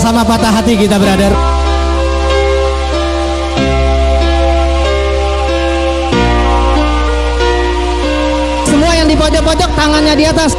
sama-sama patah hati kita brother. Semua yang di pojok-pojok tangannya di atas.